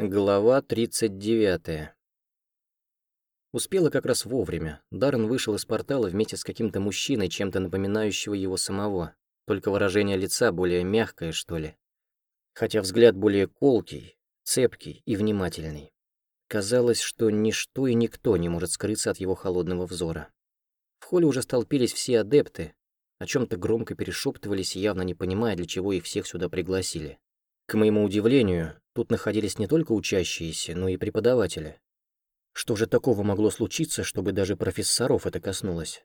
Глава 39. Успела как раз вовремя. Даррен вышел из портала вместе с каким-то мужчиной, чем-то напоминающего его самого. Только выражение лица более мягкое, что ли. Хотя взгляд более колкий, цепкий и внимательный. Казалось, что ничто и никто не может скрыться от его холодного взора. В холле уже столпились все адепты, о чем то громко перешептывались, явно не понимая, для чего их всех сюда пригласили. К моему удивлению, тут находились не только учащиеся, но и преподаватели. Что же такого могло случиться, чтобы даже профессоров это коснулось?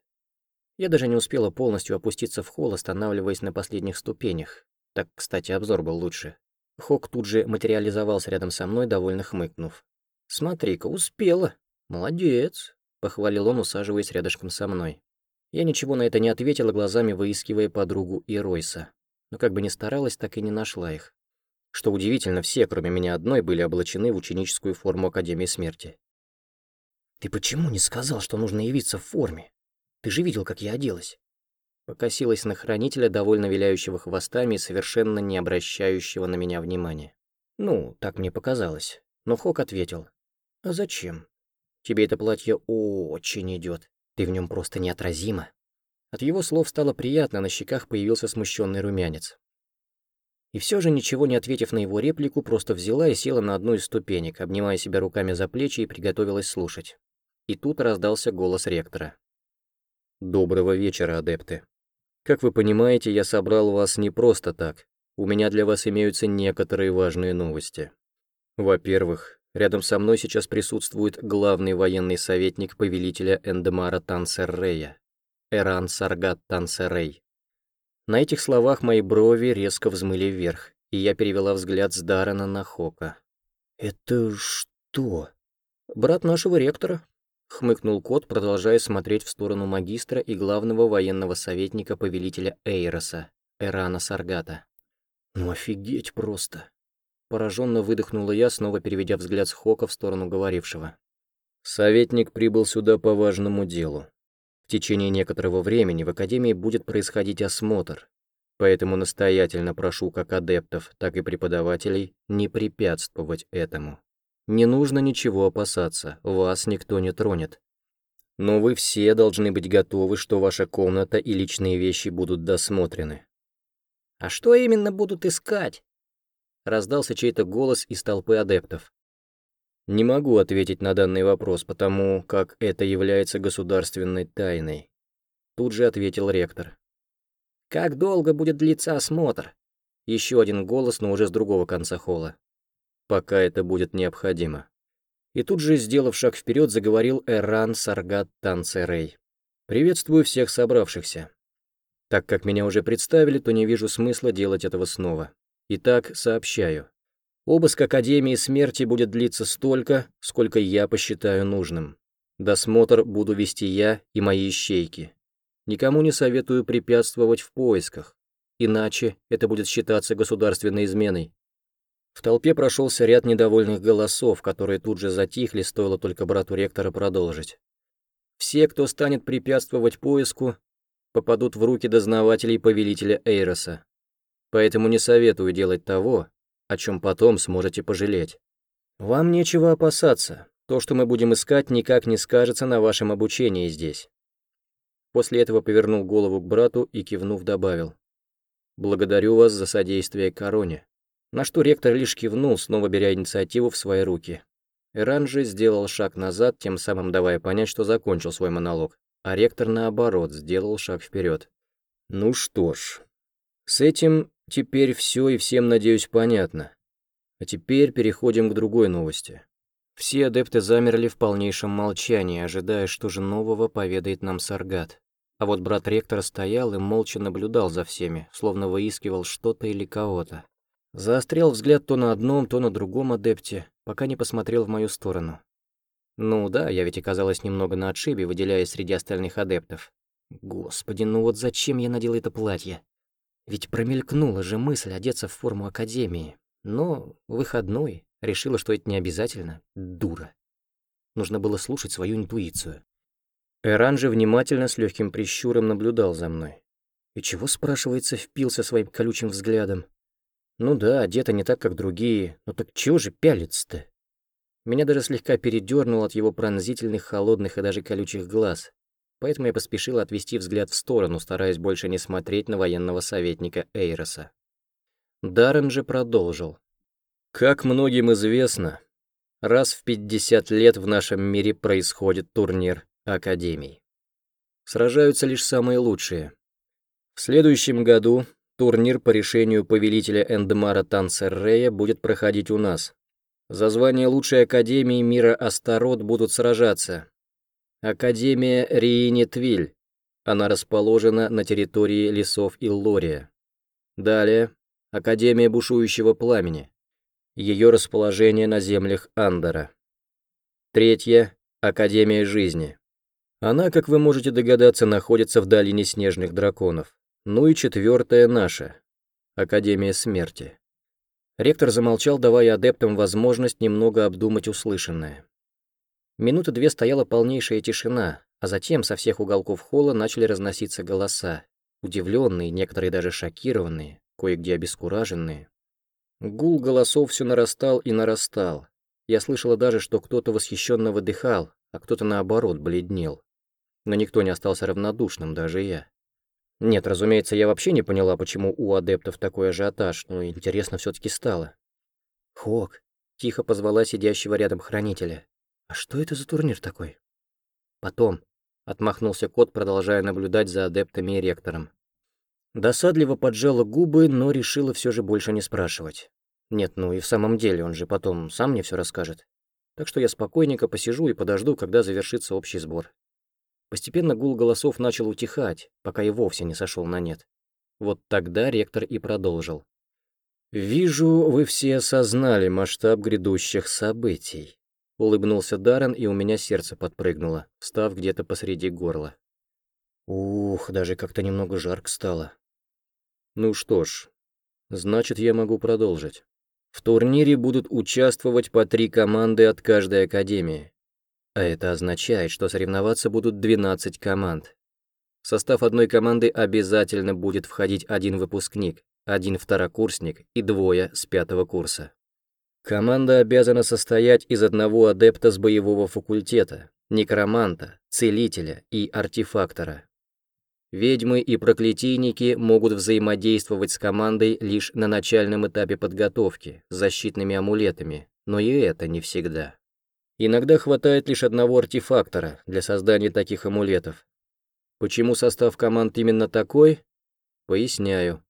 Я даже не успела полностью опуститься в холл, останавливаясь на последних ступенях. Так, кстати, обзор был лучше. Хок тут же материализовался рядом со мной, довольно хмыкнув. «Смотри-ка, успела. Молодец», — похвалил он, усаживаясь рядышком со мной. Я ничего на это не ответила, глазами выискивая подругу и Ройса. Но как бы ни старалась, так и не нашла их. Что удивительно, все, кроме меня одной, были облачены в ученическую форму Академии Смерти. «Ты почему не сказал, что нужно явиться в форме? Ты же видел, как я оделась?» Покосилась на хранителя, довольно виляющего хвостами и совершенно не обращающего на меня внимания. «Ну, так мне показалось». Но Хок ответил. «А зачем? Тебе это платье очень идет. Ты в нем просто неотразима». От его слов стало приятно, на щеках появился смущенный румянец. И все же, ничего не ответив на его реплику, просто взяла и села на одну из ступенек, обнимая себя руками за плечи и приготовилась слушать. И тут раздался голос ректора. «Доброго вечера, адепты. Как вы понимаете, я собрал вас не просто так. У меня для вас имеются некоторые важные новости. Во-первых, рядом со мной сейчас присутствует главный военный советник повелителя Эндемара Тансеррея, Эран Саргат Тансеррей. На этих словах мои брови резко взмыли вверх, и я перевела взгляд с Даррена на Хока. «Это что?» «Брат нашего ректора», — хмыкнул кот, продолжая смотреть в сторону магистра и главного военного советника повелителя Эйроса, Эрана Саргата. «Ну офигеть просто!» Пораженно выдохнула я, снова переведя взгляд с Хока в сторону говорившего. «Советник прибыл сюда по важному делу. Течение некоторого времени в Академии будет происходить осмотр, поэтому настоятельно прошу как адептов, так и преподавателей не препятствовать этому. Не нужно ничего опасаться, вас никто не тронет. Но вы все должны быть готовы, что ваша комната и личные вещи будут досмотрены. «А что именно будут искать?» Раздался чей-то голос из толпы адептов. Не могу ответить на данный вопрос, потому как это является государственной тайной. Тут же ответил ректор. Как долго будет длиться осмотр? Еще один голос, но уже с другого конца холла. Пока это будет необходимо. И тут же, сделав шаг вперед, заговорил Эран Саргат Танцерей. «Приветствую всех собравшихся. Так как меня уже представили, то не вижу смысла делать этого снова. Итак, сообщаю. Обыск Академии Смерти будет длиться столько, сколько я посчитаю нужным. Досмотр буду вести я и мои ищейки. Никому не советую препятствовать в поисках, иначе это будет считаться государственной изменой. В толпе прошелся ряд недовольных голосов, которые тут же затихли, стоило только брату ректора продолжить. Все, кто станет препятствовать поиску, попадут в руки дознавателей повелителя Эйроса. Поэтому не советую делать того, о чем потом сможете пожалеть. Вам нечего опасаться. То, что мы будем искать, никак не скажется на вашем обучении здесь. После этого повернул голову к брату и, кивнув, добавил. «Благодарю вас за содействие короне». На что ректор лишь кивнул, снова беря инициативу в свои руки. Иран же сделал шаг назад, тем самым давая понять, что закончил свой монолог, а ректор, наоборот, сделал шаг вперед. «Ну что ж, с этим Теперь все и всем, надеюсь, понятно. А теперь переходим к другой новости. Все адепты замерли в полнейшем молчании, ожидая, что же нового поведает нам Саргат. А вот брат ректора стоял и молча наблюдал за всеми, словно выискивал что-то или кого-то. Заострял взгляд то на одном, то на другом адепте, пока не посмотрел в мою сторону. Ну да, я ведь оказалась немного на отшибе, выделяясь среди остальных адептов. Господи, ну вот зачем я надела это платье? Ведь промелькнула же мысль одеться в форму академии. Но выходной решила, что это не обязательно. Дура. Нужно было слушать свою интуицию. Эран же внимательно с легким прищуром наблюдал за мной. И чего, спрашивается, впился своим колючим взглядом? Ну да, одета не так, как другие, но так чего же пялится-то? Меня даже слегка передернуло от его пронзительных, холодных и даже колючих глаз, поэтому я поспешил отвести взгляд в сторону, стараясь больше не смотреть на военного советника Эйроса. Даррен же продолжил. Как многим известно, раз в 50 лет в нашем мире происходит турнир Академий. Сражаются лишь самые лучшие. В следующем году турнир по решению повелителя Эндмара Тансеррея будет проходить у нас. За звание лучшей Академии мира Астарот будут сражаться. Академия Риини Твиль. Она расположена на территории лесов Иллория. Далее, Академия Бушующего Пламени. Ее расположение на землях Андора. Третья — Академия Жизни. Она, как вы можете догадаться, находится в долине Снежных Драконов. Ну и четвертая наша — Академия Смерти. Ректор замолчал, давая адептам возможность немного обдумать услышанное. Минуты две стояла полнейшая тишина, а затем со всех уголков холла начали разноситься голоса, удивленные, некоторые даже шокированные, кое-где обескураженные. Гул голосов все нарастал и нарастал. Я слышала даже, что кто-то восхищенно выдыхал, а кто-то наоборот бледнел. Но никто не остался равнодушным, даже я. Нет, разумеется, я вообще не поняла, почему у адептов такой ажиотаж, но интересно все таки стало. «Хок», — тихо позвала сидящего рядом хранителя. «А что это за турнир такой?» «Потом», — отмахнулся кот, продолжая наблюдать за адептами и ректором. Досадливо поджала губы, но решила все же больше не спрашивать. Нет, ну и в самом деле, он же потом сам мне все расскажет. Так что я спокойненько посижу и подожду, когда завершится общий сбор. Постепенно гул голосов начал утихать, пока и вовсе не сошел на нет. Вот тогда ректор и продолжил. «Вижу, вы все осознали масштаб грядущих событий», — улыбнулся Даррен, и у меня сердце подпрыгнуло, став где-то посреди горла. Ух, даже как-то немного жарко стало. Ну что ж, значит, я могу продолжить. В турнире будут участвовать по три команды от каждой академии. А это означает, что соревноваться будут 12 команд. В состав одной команды обязательно будет входить один выпускник, один второкурсник и двое с пятого курса. Команда обязана состоять из одного адепта с боевого факультета, некроманта, целителя и артефактора. Ведьмы и проклятийники могут взаимодействовать с командой лишь на начальном этапе подготовки, защитными амулетами, но и это не всегда. Иногда хватает лишь одного артефактора для создания таких амулетов. Почему состав команд именно такой? Поясняю.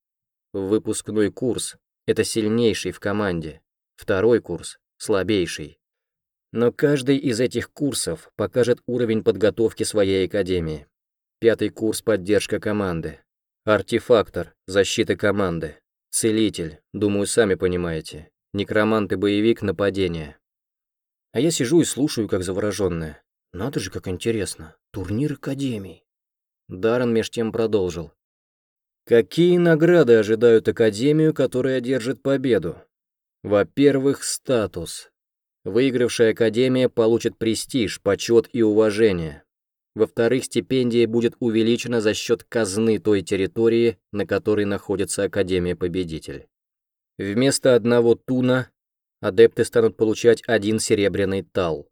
Выпускной курс — это сильнейший в команде, второй курс — слабейший. Но каждый из этих курсов покажет уровень подготовки своей академии. Пятый курс — поддержка команды. Артефактор — защита команды. Целитель, думаю, сами понимаете. Некромант и боевик — нападение. А я сижу и слушаю, как заворожённая. Надо же, как интересно. Турнир Академий. Даррен меж тем продолжил. Какие награды ожидают Академию, которая одержит победу? Во-первых, статус. Выигравшая Академия получит престиж, почет и уважение. Во-вторых, стипендия будет увеличена за счет казны той территории, на которой находится Академия-победитель. Вместо одного туна адепты станут получать один серебряный тал.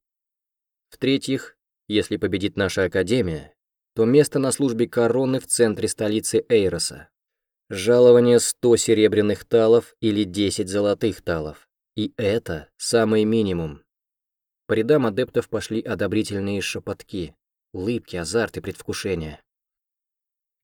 В-третьих, если победит наша Академия, то место на службе короны в центре столицы Эйроса. Жалование 100 серебряных талов или 10 золотых талов. И это самый минимум. По рядам адептов пошли одобрительные шепотки, улыбки, азарт и предвкушение.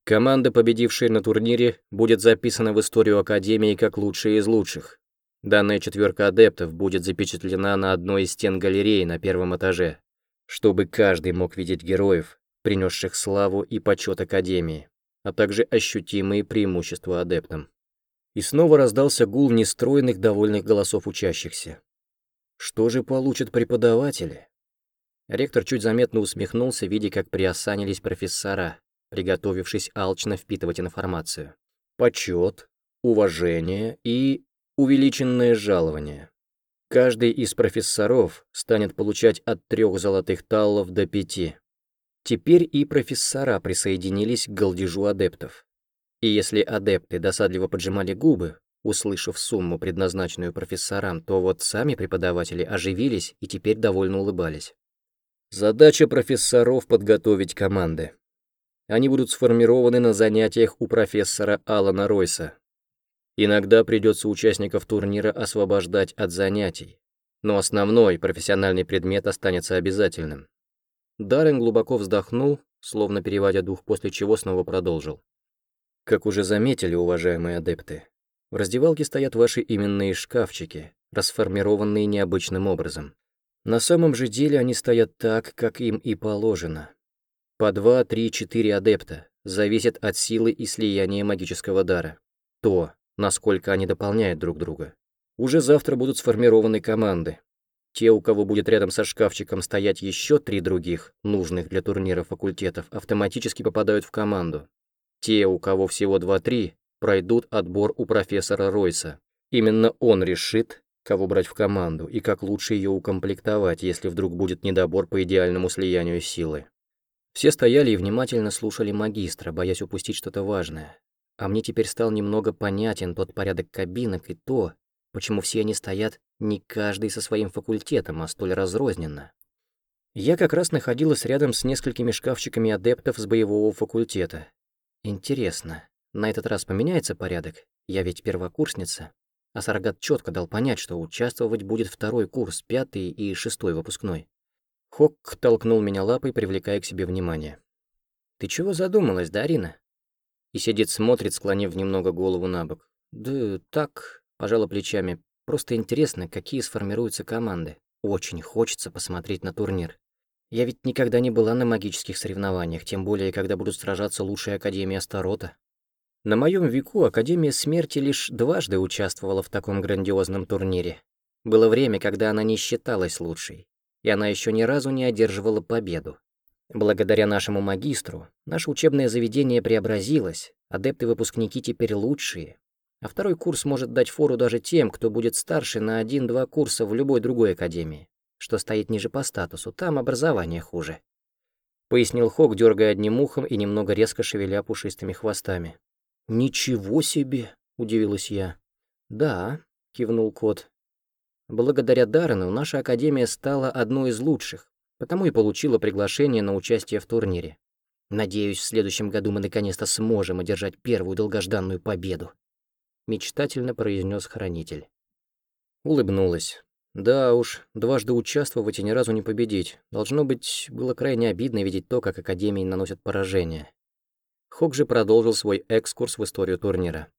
Команда, победившая на турнире, будет записана в историю Академии как лучшая из лучших. Данная четверка адептов будет запечатлена на одной из стен галереи на первом этаже, чтобы каждый мог видеть героев, принесших славу и почет Академии, а также ощутимые преимущества адептам. И снова раздался гул нестроенных довольных голосов учащихся. Что же получат преподаватели? Ректор чуть заметно усмехнулся, видя, как приосанились профессора, приготовившись алчно впитывать информацию. Почет, уважение и увеличенное жалование. Каждый из профессоров станет получать от трех золотых таллов до пяти. Теперь и профессора присоединились к голдежу адептов. И если адепты досадливо поджимали губы, Услышав сумму, предназначенную профессорам, то вот сами преподаватели оживились и теперь довольно улыбались. Задача профессоров — подготовить команды. Они будут сформированы на занятиях у профессора Алана Ройса. Иногда придется участников турнира освобождать от занятий, но основной профессиональный предмет останется обязательным. Даррен глубоко вздохнул, словно переводя дух, после чего снова продолжил. Как уже заметили, уважаемые адепты, в раздевалке стоят ваши именные шкафчики, расформированные необычным образом. На самом же деле они стоят так, как им и положено. По два, три, четыре адепта зависит от силы и слияния магического дара. То, насколько они дополняют друг друга. Уже завтра будут сформированы команды. Те, у кого будет рядом со шкафчиком стоять еще три других, нужных для турнира факультетов, автоматически попадают в команду. Те, у кого всего два-три, пройдут отбор у профессора Ройса. Именно он решит, кого брать в команду и как лучше ее укомплектовать, если вдруг будет недобор по идеальному слиянию силы. Все стояли и внимательно слушали магистра, боясь упустить что-то важное. А мне теперь стал немного понятен тот порядок кабинок и то, почему все они стоят не каждый со своим факультетом, а столь разрозненно. Я как раз находилась рядом с несколькими шкафчиками адептов с боевого факультета. Интересно, на этот раз поменяется порядок? Я ведь первокурсница. А Саргат четко дал понять, что участвовать будет второй курс, пятый и шестой выпускной. Хок толкнул меня лапой, привлекая к себе внимание. «Ты чего задумалась, Дарина?» И сидит смотрит, склонив немного голову на бок. «Да так», — пожала плечами, — «просто интересно, какие сформируются команды. Очень хочется посмотреть на турнир. Я ведь никогда не была на магических соревнованиях, тем более, когда будут сражаться лучшие Академии Астарота. На моем веку Академия Смерти лишь дважды участвовала в таком грандиозном турнире. Было время, когда она не считалась лучшей и она еще ни разу не одерживала победу. Благодаря нашему магистру, наше учебное заведение преобразилось, адепты-выпускники теперь лучшие, а второй курс может дать фору даже тем, кто будет старше на один-два курса в любой другой академии, что стоит ниже по статусу, там образование хуже. Пояснил Хок, дергая одним ухом и немного резко шевеля пушистыми хвостами. «Ничего себе!» — удивилась я. «Да», — кивнул кот, Благодаря Даррену наша академия стала одной из лучших, потому и получила приглашение на участие в турнире. Надеюсь, в следующем году мы наконец-то сможем одержать первую долгожданную победу. Мечтательно произнес хранитель. Улыбнулась. Да уж, дважды участвовать и ни разу не победить. Должно быть, было крайне обидно видеть то, как Академии наносят поражение. Хок же продолжил свой экскурс в историю турнира.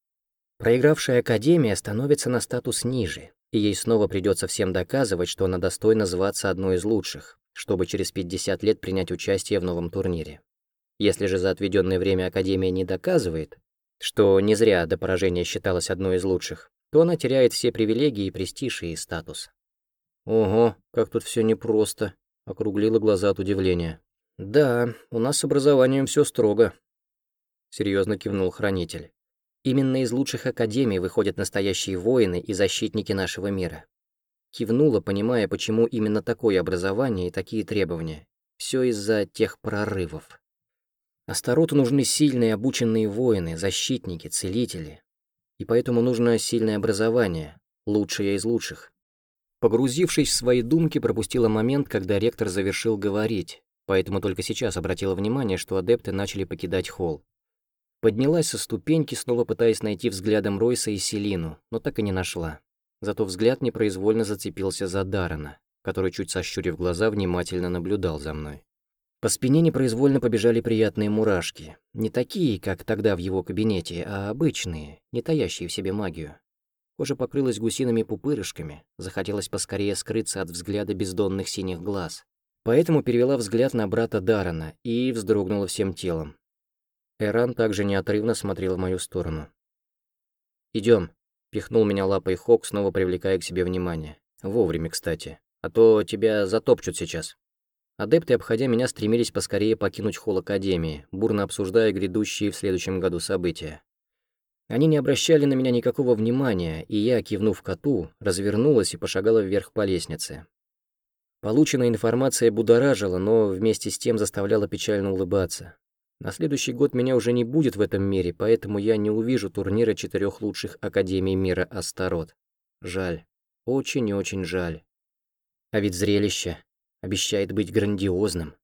Проигравшая Академия становится на статус ниже, и ей снова придется всем доказывать, что она достойна зваться одной из лучших, чтобы через 50 лет принять участие в новом турнире. Если же за отведенное время Академия не доказывает, что не зря до поражения считалась одной из лучших, то она теряет все привилегии, престиж и статус. «Ого, как тут все непросто», — округлила глаза от удивления. «Да, у нас с образованием все строго», — серьезно кивнул хранитель. Именно из лучших академий выходят настоящие воины и защитники нашего мира. Кивнула, понимая, почему именно такое образование и такие требования. Все из-за тех прорывов. Астароту нужны сильные обученные воины, защитники, целители. И поэтому нужно сильное образование, лучшее из лучших. Погрузившись в свои думки, пропустила момент, когда ректор завершил говорить, поэтому только сейчас обратила внимание, что адепты начали покидать холл. Поднялась со ступеньки, снова пытаясь найти взглядом Ройса и Селину, но так и не нашла. Зато взгляд непроизвольно зацепился за Дарана, который, чуть сощурив глаза, внимательно наблюдал за мной. По спине непроизвольно побежали приятные мурашки. Не такие, как тогда в его кабинете, а обычные, не таящие в себе магию. Кожа покрылась гусиными пупырышками, захотелось поскорее скрыться от взгляда бездонных синих глаз. Поэтому перевела взгляд на брата Дарана и вздрогнула всем телом. Эран также неотрывно смотрел в мою сторону. Идем, пихнул меня лапой Хок, снова привлекая к себе внимание. Вовремя, кстати. А то тебя затопчут сейчас. Адепты, обходя меня, стремились поскорее покинуть холл Академии, бурно обсуждая грядущие в следующем году события. Они не обращали на меня никакого внимания, и я, кивнув коту, развернулась и пошагала вверх по лестнице. Полученная информация будоражила, но вместе с тем заставляла печально улыбаться. На следующий год меня уже не будет в этом мире, поэтому я не увижу турнира четырех лучших Академий мира Астарот. Жаль. Очень-очень жаль. А ведь зрелище обещает быть грандиозным.